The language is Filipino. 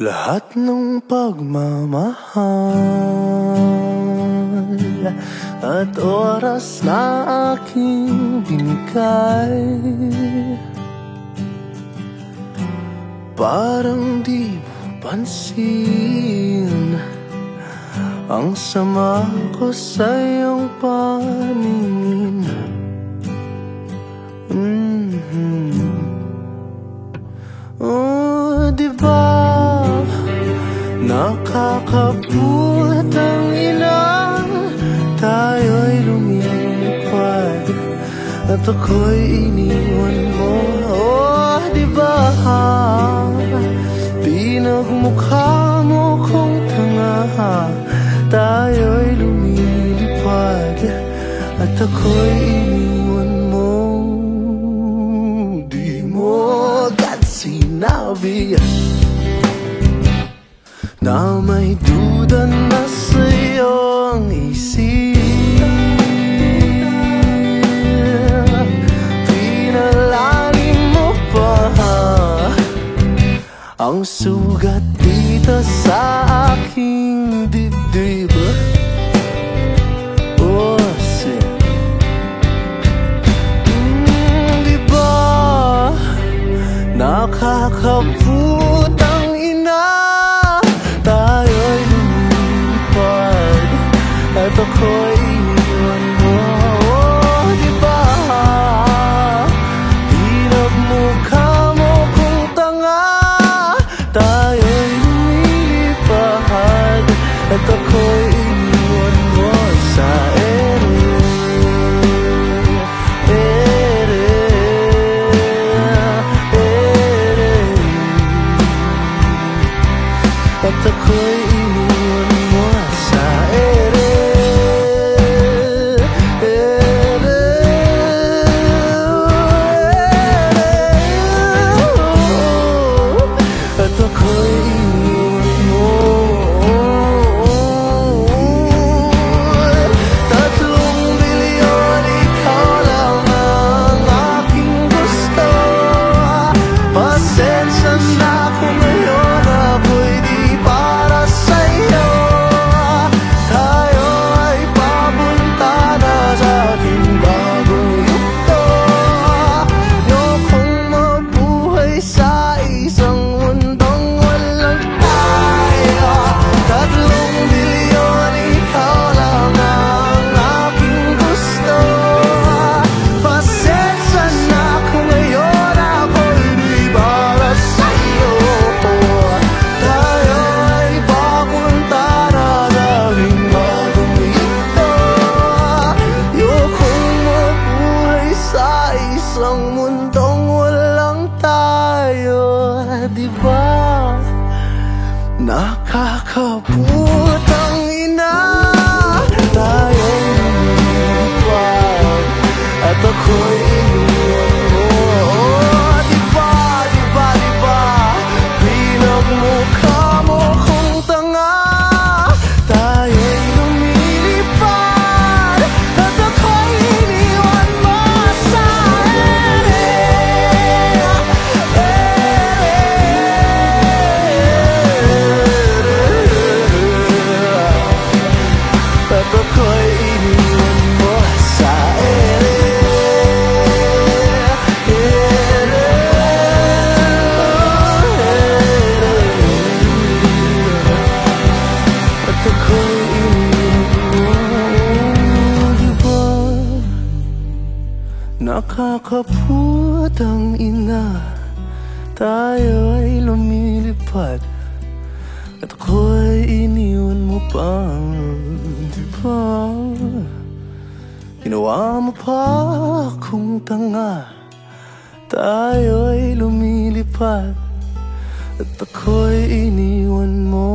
Lahat ng pagmamahal At oras na aking binigay. Parang di mo pansin Ang sama ko sa iyong paningin Nakakaput ang ina. Tayo'y lumilipad At ako'y iniwan mo. Oh, di ba Pinagmukha mo kong tanga Tayo'y lumilipad At ako'y iniwan mo. Di mo agad sinabi na may duda na sa iyong isip. Pinalalim mo pa Ang sugat dito sa aking dibdib. Oh, 那卡可不。Ba Nakakaputang ina. Tayo ay lumilipad. At ako'y iniwan Ginawa mo pa akong tanga. Tayo ay lumilipad At ako'y iniwan mo